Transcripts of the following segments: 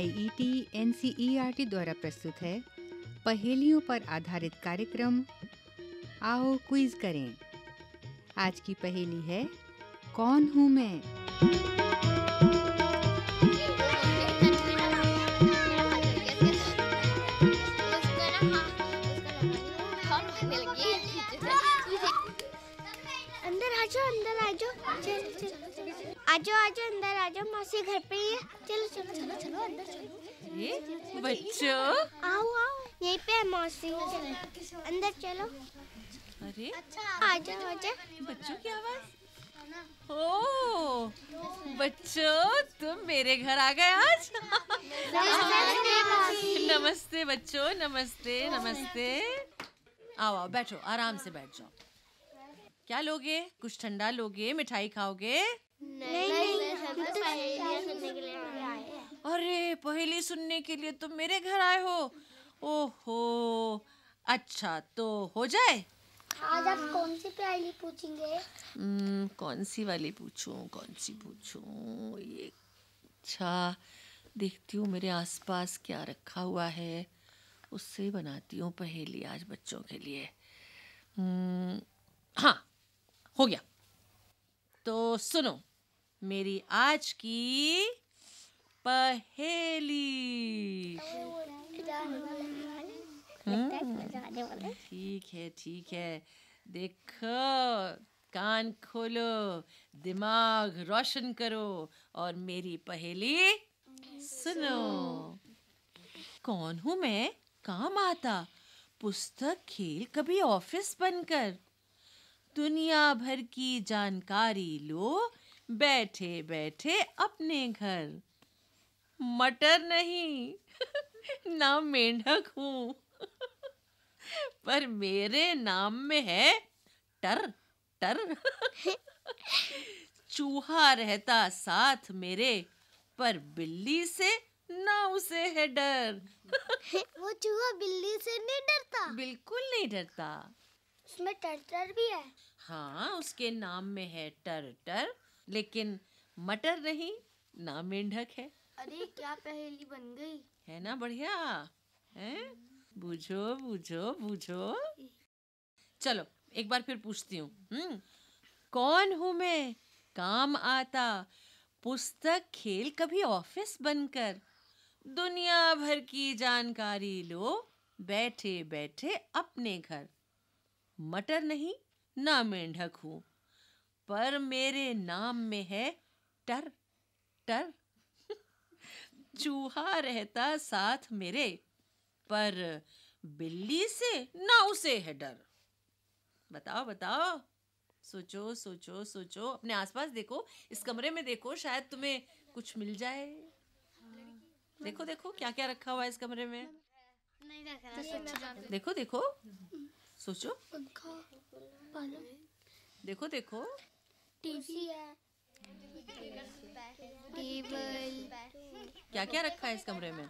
I T N C E R T द्वारा प्रस्तुत है। पहेलियों पर आधारित कार्यक्रम। आओ क्विज करें। आज की पहेली है, कौन हूँ मैं? अंदर आ जाओ, अंदर आ जाओ। चलो चलो। आ जाओ आ जाओ अंदर आ जाओ मौसी घर पे ही है। चलो चलो चलो चलो अंदर चलो। बच्चों। आओ आओ यहीं पे है मौसी। अंदर चलो। अरे। आ जाओ आ बच्चों की आवाज़? ओ बच्चों तुम मेरे घर आ गए आज? नमस्ते बच्चों नमस्ते नमस्ते। आओ आओ बैठो आराम से बैठ जाओ। क्या लोगे? कुछ ठंडा लोगे? मिठाई खाओगे? नहीं नहीं हम पहेलियाँ सुनने के लिए आए हैं। अरे पहेली सुनने के लिए तुम मेरे घर आए हो। ओहो अच्छा तो हो जाए? आज आप कौन सी पहेली पूछेंगे? हम्म, कौन सी वाली पूछूँ कौन सी पूछूँ? ये अच्छा देखती हूँ मेरे आसपास क्या रखा हुआ है। उससे बनाती हूँ पहेली आज बच्चों के लिए। हम्म, हाँ हो गया। तो सुनो मेरी आज की पहेली। हम्म, ठीक है ठीक है। देखो कान खोलो दिमाग रोशन करो और मेरी पहेली सुनो। कौन हूँ मैं? काम आता। पुस्तक खेल कभी ऑफ़िस बनकर। दुनिया भर की जानकारी लो बैठे बैठे अपने घर। मटर नहीं ना मेंढक हूँ। पर मेरे नाम में है टर टर। चूहा रहता साथ मेरे पर बिल्ली से ना उसे है डर। वो चूहा बिल्ली से नहीं डरता? बिल्कुल नहीं डरता। उसमें टर टर भी है। हाँ उसके नाम में है टर टर लेकिन मटर नहीं ना मेंढक है। अरे क्या पहेली बन गई? है ना बढ़िया? है? बूझो बूझो बूझो। चलो एक बार फिर पूछती हूँ। हम्म कौन हूँ मैं? काम आता पुस्तक खेल कभी ऑफ़िस बनकर। दुनिया भर की जानकारी लो बैठे बैठे अपने घर। मटर नहीं ना मेंढक हूँ। पर मेरे नाम में है टर टर। चूहा रहता साथ मेरे पर बिल्ली से ना उसे है डर। बताओ बताओ। सोचो सोचो सोचो। अपने आसपास देखो इस कमरे में देखो शायद तुम्हें कुछ मिल जाए। देखो देखो क्या क्या रखा हुआ है इस कमरे में। नहीं रख देखो देखो। सोचो। देखो देखो। है टेबल क्या क्या रखा है इस कमरे में?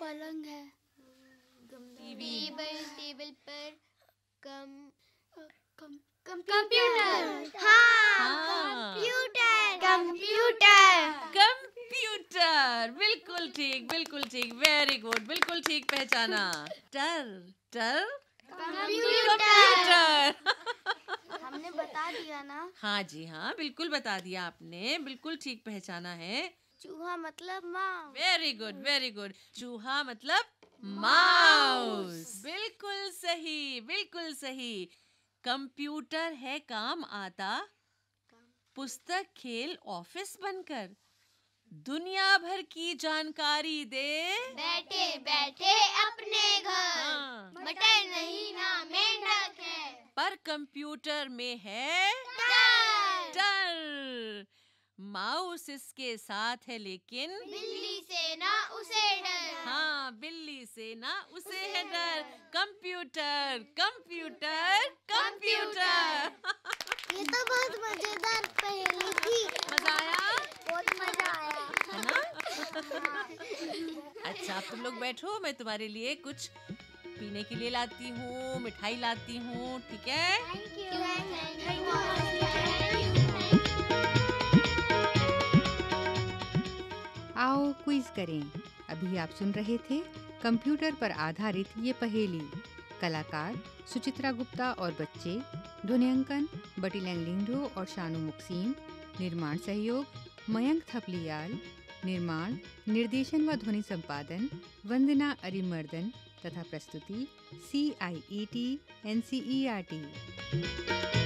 पलंग है। टेबल टेबल पर कम कम कंप्यूटर। हाँ हाँ कंप्यूटर। कंप्यूटर। कंप्यूटर। बिल्कुल ठीक बिल्कुल ठीक। वेरी गुड बिल्कुल ठीक पहचाना। टर टर कंप्यूटर हमने बता दिया ना। हाँ जी हाँ बिल्कुल बता दिया आपने। बिल्कुल ठीक पहचाना है। चूहा मतलब माँ वेरी गुड वेरी गुड चूहा मतलब माउस। बिल्कुल सही बिल्कुल सही। कंप्यूटर है काम आता पुस्तक खेल ऑफ़िस बनकर। दुनिया भर की जानकारी दे। बैठे बैठे अपने घर। हाँ, पर कंप्यूटर में है डर। माउस इसके साथ है लेकिन बिल्ली से ना उसे डर। हाँ बिल्ली से ना उसे उसे है डर। Computer computer computer. ये तो बहुत मज़ेदार पहेली थी। मज़ा आया? बहुत मज़ा आया। है ना? अच्छा अब तुम लोग बैठो मैं तुम्हारे लिए कुछ पीने के लिए लाती हूँ मिठाई लाती हूँ ठीक है? आओ क्विज करें। अभी आप सुन रहे थे कंप्यूटर पर आधारित ये पहेली। कलाकार सुचित्रा गुप्ता और बच्चे ध्वनियांकन बटी लैंगलिंगडो और शानू मुक्सीम। निर्माण सहयोग मयंक थपलियाल। निर्माण निर्देशन व ध्वनि संपादन वंदना अरिमर्दन। तथा प्रस्तुति C I E T N C E R T